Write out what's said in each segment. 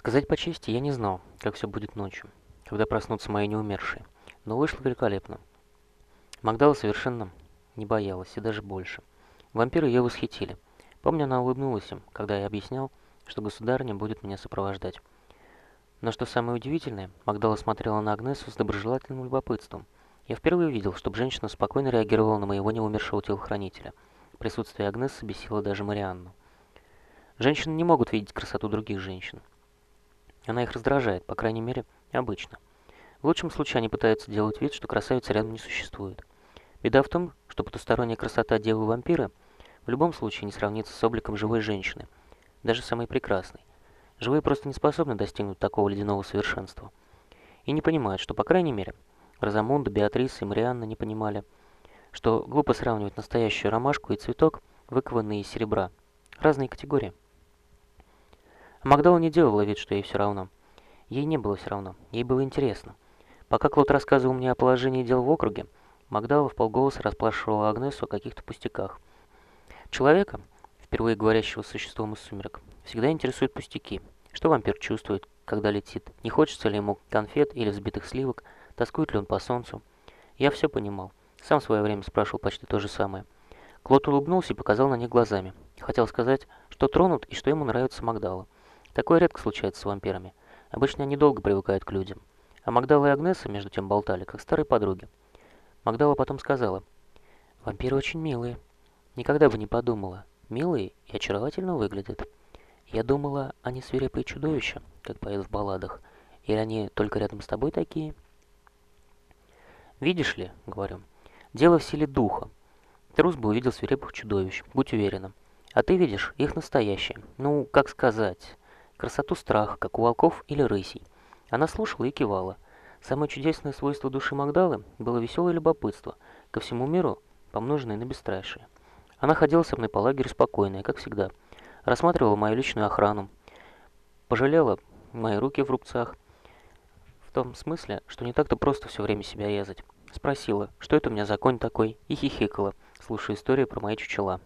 Сказать по чести, я не знал, как все будет ночью, когда проснутся мои неумершие, но вышло великолепно. Магдала совершенно не боялась, и даже больше. Вампиры ее восхитили. Помню, она улыбнулась им, когда я объяснял, что государыня будет меня сопровождать. Но что самое удивительное, Магдала смотрела на Агнесу с доброжелательным любопытством. Я впервые увидел, чтобы женщина спокойно реагировала на моего неумершего телохранителя. Присутствие Агнесы бесило даже Марианну. Женщины не могут видеть красоту других женщин. Она их раздражает, по крайней мере, обычно. В лучшем случае они пытаются делать вид, что красавицы рядом не существует. Беда в том, что потусторонняя красота девы-вампира в любом случае не сравнится с обликом живой женщины, даже самой прекрасной. Живые просто не способны достигнуть такого ледяного совершенства. И не понимают, что, по крайней мере, Розамунда, Беатриса и Марианна не понимали, что глупо сравнивать настоящую ромашку и цветок, выкованные из серебра. Разные категории. Магдала не делала вид, что ей все равно. Ей не было все равно, ей было интересно. Пока Клод рассказывал мне о положении дел в округе, Магдала в полголоса расспрашивала Агнесу о каких-то пустяках. Человека, впервые говорящего с существом из сумерек, всегда интересуют пустяки. Что вампир чувствует, когда летит? Не хочется ли ему конфет или взбитых сливок? Тоскует ли он по солнцу? Я все понимал. Сам в свое время спрашивал почти то же самое. Клод улыбнулся и показал на них глазами. Хотел сказать, что тронут и что ему нравится Магдала. Такое редко случается с вампирами. Обычно они долго привыкают к людям. А Магдала и Агнеса между тем болтали, как старые подруги. Магдала потом сказала, «Вампиры очень милые. Никогда бы не подумала. Милые и очаровательно выглядят. Я думала, они свирепые чудовища, как поют в балладах. Или они только рядом с тобой такие?» «Видишь ли, — говорю, — дело в силе духа. Трус бы увидел свирепых чудовищ, будь уверена. А ты видишь их настоящие. Ну, как сказать, красоту страха, как у волков или рысей. Она слушала и кивала. Самое чудесное свойство души Магдалы было веселое любопытство, ко всему миру, помноженное на бесстрашие. Она ходила со мной по лагерю спокойная, как всегда, рассматривала мою личную охрану, пожалела мои руки в рубцах, в том смысле, что не так-то просто все время себя резать. Спросила, что это у меня за конь такой, и хихикала, слушая историю про мои чучела.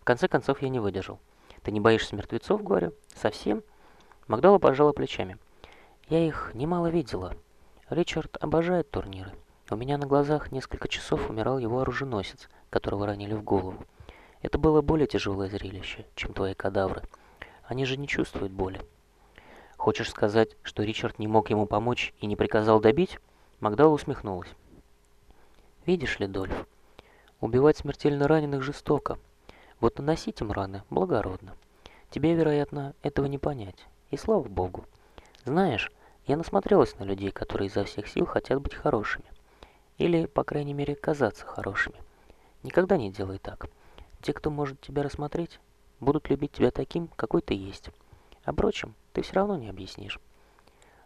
В конце концов я не выдержал. «Ты не боишься мертвецов?» — говорю. «Совсем?» Магдала пожала плечами. «Я их немало видела. Ричард обожает турниры. У меня на глазах несколько часов умирал его оруженосец, которого ранили в голову. Это было более тяжелое зрелище, чем твои кадавры. Они же не чувствуют боли». «Хочешь сказать, что Ричард не мог ему помочь и не приказал добить?» Магдала усмехнулась. «Видишь ли, Дольф, убивать смертельно раненых жестоко, вот наносить им раны благородно. Тебе, вероятно, этого не понять. И слава богу. Знаешь, я насмотрелась на людей, которые изо всех сил хотят быть хорошими. Или, по крайней мере, казаться хорошими. Никогда не делай так. Те, кто может тебя рассмотреть, будут любить тебя таким, какой ты есть. А впрочем, ты все равно не объяснишь.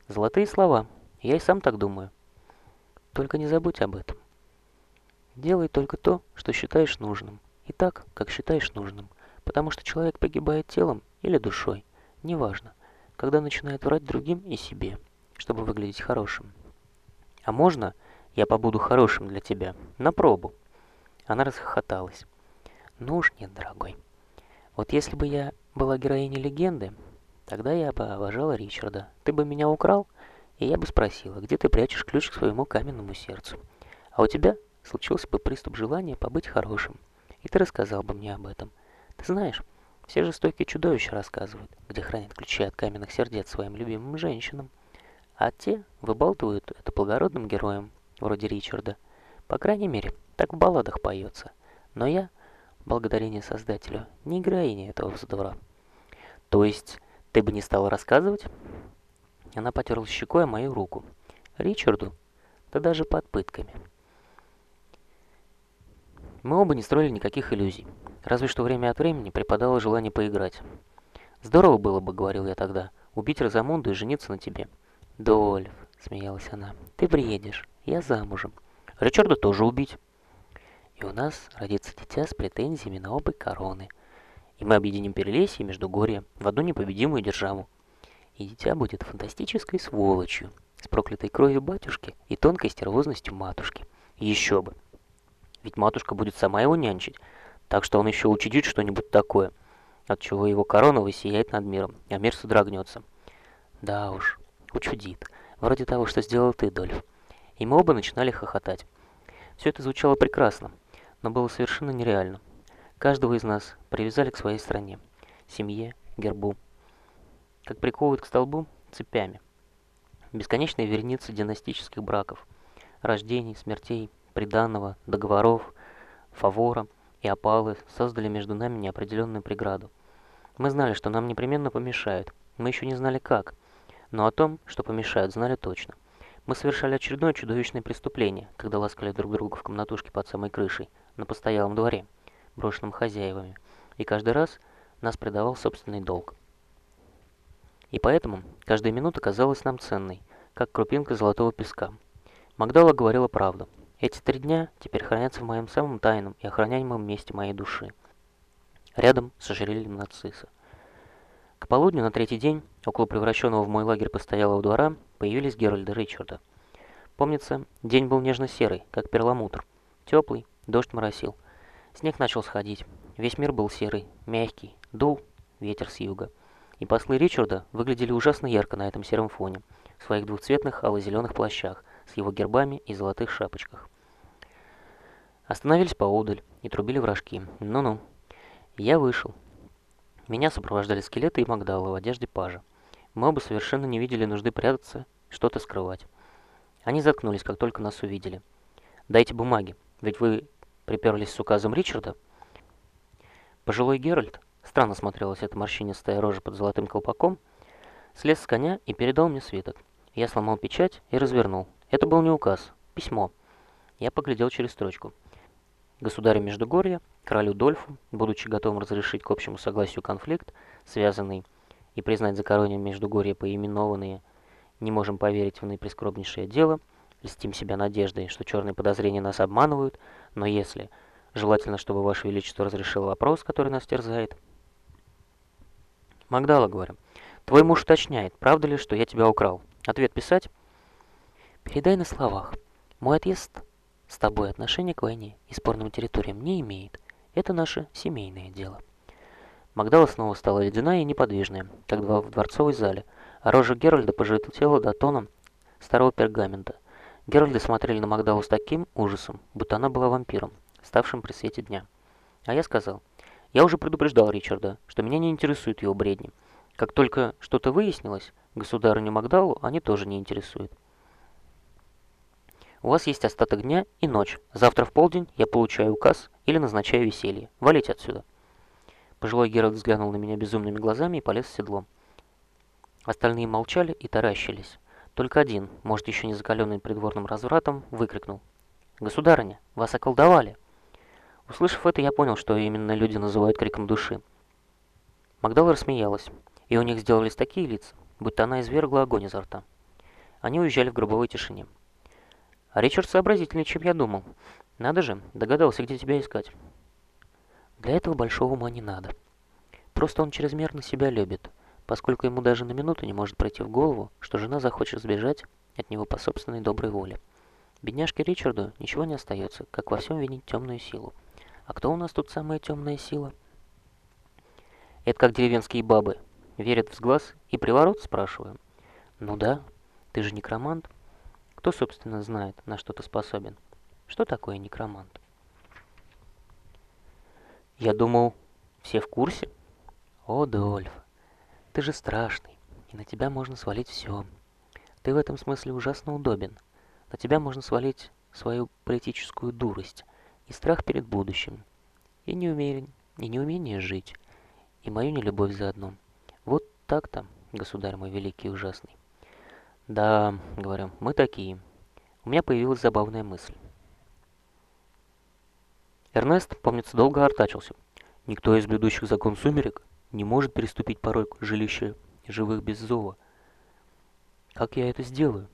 Золотые слова. Я и сам так думаю. Только не забудь об этом. Делай только то, что считаешь нужным и так, как считаешь нужным, потому что человек погибает телом или душой, неважно, когда начинает врать другим и себе, чтобы выглядеть хорошим. А можно я побуду хорошим для тебя? На пробу. Она расхохоталась. Ну уж нет, дорогой. Вот если бы я была героиней легенды, тогда я бы обожала Ричарда. Ты бы меня украл, и я бы спросила, где ты прячешь ключ к своему каменному сердцу. А у тебя случился бы приступ желания побыть хорошим и ты рассказал бы мне об этом. Ты знаешь, все жестокие чудовища рассказывают, где хранят ключи от каменных сердец своим любимым женщинам. А те выбалтывают это благородным героям, вроде Ричарда. По крайней мере, так в балладах поется. Но я, благодарение Создателю, не героиня этого вздора. То есть, ты бы не стала рассказывать? Она потерла щекой мою руку. Ричарду? Да даже под пытками. Мы оба не строили никаких иллюзий, разве что время от времени припадало желание поиграть. «Здорово было бы», — говорил я тогда, — «убить Розамунду и жениться на тебе». «Дольф», — смеялась она, — «ты приедешь, я замужем. Ричарда тоже убить». И у нас родится дитя с претензиями на обе короны. И мы объединим Перелесье и Междугорье в одну непобедимую державу. И дитя будет фантастической сволочью, с проклятой кровью батюшки и тонкой стервозностью матушки. еще бы, ведь матушка будет сама его нянчить, так что он еще учудит что-нибудь такое. отчего его корона высияет над миром, а мир содрогнется. Да уж, учудит. Вроде того, что сделал ты, Дольф. И мы оба начинали хохотать. Все это звучало прекрасно, но было совершенно нереально. Каждого из нас привязали к своей стране, семье, гербу. Как приковывают к столбу цепями. Бесконечные верницы династических браков, рождений, смертей, приданного, договоров, фавора и опалы создали между нами неопределенную преграду. Мы знали, что нам непременно помешают. Мы еще не знали как. Но о том, что помешают, знали точно. Мы совершали очередное чудовищное преступление, когда ласкали друг друга в комнатушке под самой крышей, на постоялом дворе, брошенном хозяевами. И каждый раз нас предавал собственный долг. И поэтому каждая минута казалась нам ценной, как крупинка золотого песка. Магдала говорила правду. Эти три дня теперь хранятся в моем самом тайном и охраняемом месте моей души, рядом с ожерельем нацисса. К полудню на третий день, около превращенного в мой лагерь постоялого двора, появились Геральды Ричарда. Помнится, день был нежно-серый, как перламутр. Теплый, дождь моросил. Снег начал сходить. Весь мир был серый, мягкий, дул ветер с юга. И послы Ричарда выглядели ужасно ярко на этом сером фоне, в своих двухцветных ало-зеленых плащах, с его гербами и золотых шапочках. Остановились поодаль и трубили в рожки. Ну-ну. Я вышел. Меня сопровождали скелеты и Магдала в одежде пажа. Мы оба совершенно не видели нужды прятаться, что-то скрывать. Они заткнулись, как только нас увидели. «Дайте бумаги, ведь вы приперлись с указом Ричарда?» Пожилой Геральт, странно смотрелась эта морщинистая рожа под золотым колпаком, слез с коня и передал мне свиток. Я сломал печать и развернул. Это был не указ, письмо. Я поглядел через строчку. Государю Междугорья, королю Дольфу, будучи готовым разрешить к общему согласию конфликт, связанный и признать за коронью Междугорья поименованные, не можем поверить в наипрескорбнейшее дело, льстим себя надеждой, что черные подозрения нас обманывают, но если, желательно, чтобы Ваше Величество разрешило вопрос, который нас терзает. Магдала, говорю, твой муж уточняет, правда ли, что я тебя украл? Ответ писать? Передай на словах. Мой отъезд с тобой отношения к войне и спорным территориям не имеет. Это наше семейное дело. Магдала снова стала ледяная и неподвижная, как два в дворцовой зале, а рожа Геральда пожелтела до тона старого пергамента. Геральды смотрели на Магдалу с таким ужасом, будто она была вампиром, ставшим при свете дня. А я сказал, я уже предупреждал Ричарда, что меня не интересуют его бредни. Как только что-то выяснилось, государыню Магдалу они тоже не интересуют. У вас есть остаток дня и ночь. Завтра в полдень я получаю указ или назначаю веселье. Валите отсюда. Пожилой Геральт взглянул на меня безумными глазами и полез в седло. Остальные молчали и таращились. Только один, может еще не закаленный придворным развратом, выкрикнул. «Государыня, вас околдовали!» Услышав это, я понял, что именно люди называют криком души. Магдала рассмеялась, и у них сделались такие лица, будто она извергла огонь изо рта. Они уезжали в гробовой тишине. Ричард сообразительнее, чем я думал. Надо же, догадался, где тебя искать. Для этого большого ума не надо. Просто он чрезмерно себя любит, поскольку ему даже на минуту не может пройти в голову, что жена захочет сбежать от него по собственной доброй воле. Бедняжке Ричарду ничего не остается, как во всем винить темную силу. А кто у нас тут самая темная сила? Это как деревенские бабы. Верят в сглаз и приворот, спрашиваю. Ну да, ты же некромант. Кто, собственно, знает, на что ты способен? Что такое некромант? Я думал, все в курсе? О, Дольф, ты же страшный, и на тебя можно свалить все. Ты в этом смысле ужасно удобен. На тебя можно свалить свою политическую дурость и страх перед будущим, и неумерен, и неумение жить, и мою нелюбовь заодно. Вот так-то, государь мой великий и ужасный. Да, говорю, мы такие. У меня появилась забавная мысль. Эрнест, помнится, долго артачился. Никто из блюдущих закон сумерек не может переступить порог жилища живых без зова. Как я это сделаю?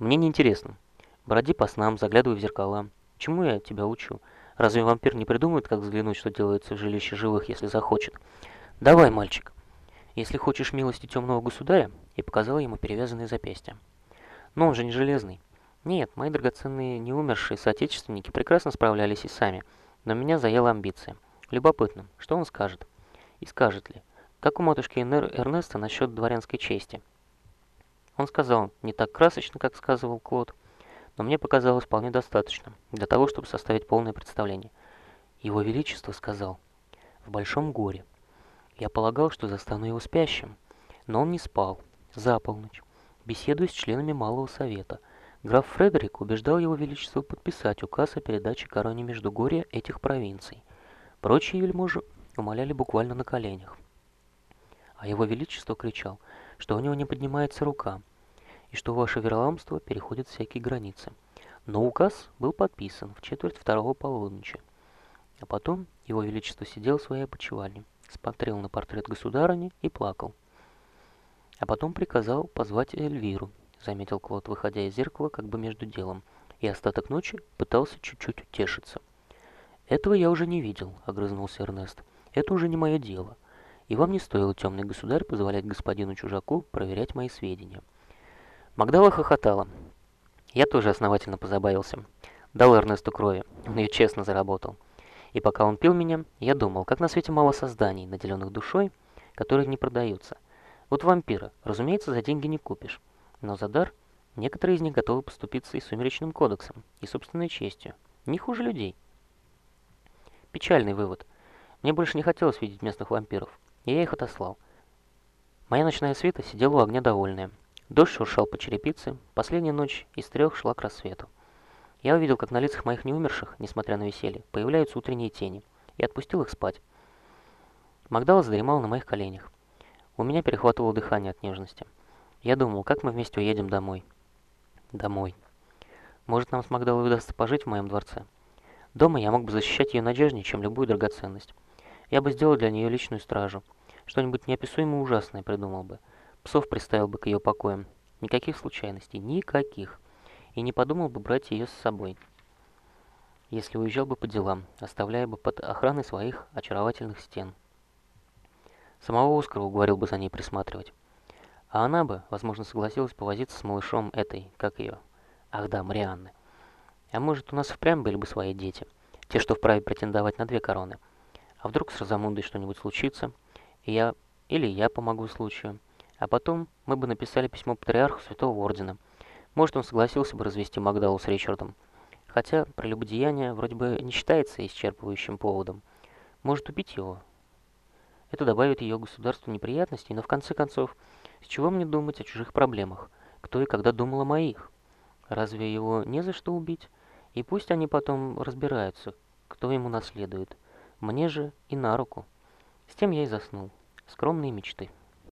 Мне не интересно. Броди по снам, заглядывай в зеркала. Чему я тебя учу? Разве вампир не придумает, как взглянуть, что делается в жилище живых, если захочет? Давай, мальчик если хочешь милости темного государя, и показала ему перевязанные запястья. Но он же не железный. Нет, мои драгоценные неумершие соотечественники прекрасно справлялись и сами, но меня заела амбиция. Любопытно, что он скажет? и скажет ли, как у матушки Эрнеста насчет дворянской чести. Он сказал не так красочно, как сказывал Клод, но мне показалось вполне достаточно для того, чтобы составить полное представление. Его Величество сказал, в большом горе. Я полагал, что застану его спящим, но он не спал, за полночь, беседуя с членами Малого Совета. Граф Фредерик убеждал его Величество подписать указ о передаче короне Междугорья этих провинций. Прочие вельможи умоляли буквально на коленях. А его Величество кричал, что у него не поднимается рука, и что ваше вероломство переходит всякие границы. Но указ был подписан в четверть второго полуночи. А потом его величество сидел в своей опочивальне, смотрел на портрет государыни и плакал. А потом приказал позвать Эльвиру, заметил Клод, выходя из зеркала как бы между делом, и остаток ночи пытался чуть-чуть утешиться. «Этого я уже не видел», — огрызнулся Эрнест. «Это уже не мое дело. И вам не стоило, темный государь, позволять господину чужаку проверять мои сведения». Магдала хохотала. Я тоже основательно позабавился. Дал Эрнесту крови, он ее честно заработал. И пока он пил меня, я думал, как на свете мало созданий, наделенных душой, которые не продаются. Вот вампира, разумеется, за деньги не купишь. Но за дар некоторые из них готовы поступиться и сумеречным кодексом, и собственной честью. Не хуже людей. Печальный вывод. Мне больше не хотелось видеть местных вампиров, и я их отослал. Моя ночная свита сидела у огня довольная. Дождь шуршал по черепице, последняя ночь из трех шла к рассвету. Я увидел, как на лицах моих неумерших, несмотря на веселье, появляются утренние тени, и отпустил их спать. Магдала задремал на моих коленях. У меня перехватывало дыхание от нежности. Я думал, как мы вместе уедем домой. Домой. Может, нам с Магдалой удастся пожить в моем дворце? Дома я мог бы защищать ее надежнее, чем любую драгоценность. Я бы сделал для нее личную стражу. Что-нибудь неописуемо ужасное придумал бы. Псов приставил бы к ее покоям. Никаких случайностей, никаких. И не подумал бы брать ее с собой. Если уезжал бы по делам, оставляя бы под охраной своих очаровательных стен. Самого Оскара уговорил бы за ней присматривать. А она бы, возможно, согласилась повозиться с малышом этой, как ее, ах да, Марианны. А может, у нас впрямь были бы свои дети, те, что вправе претендовать на две короны. А вдруг с Розамундой что-нибудь случится, и я или я помогу случаю. А потом мы бы написали письмо патриарху Святого Ордена. Может, он согласился бы развести Магдалу с Ричардом. Хотя прелюбодеяние вроде бы не считается исчерпывающим поводом. Может убить его. Это добавит ее государству неприятностей, но в конце концов, с чего мне думать о чужих проблемах? Кто и когда думал о моих? Разве его не за что убить? И пусть они потом разбираются, кто ему наследует. Мне же и на руку. С тем я и заснул. Скромные мечты.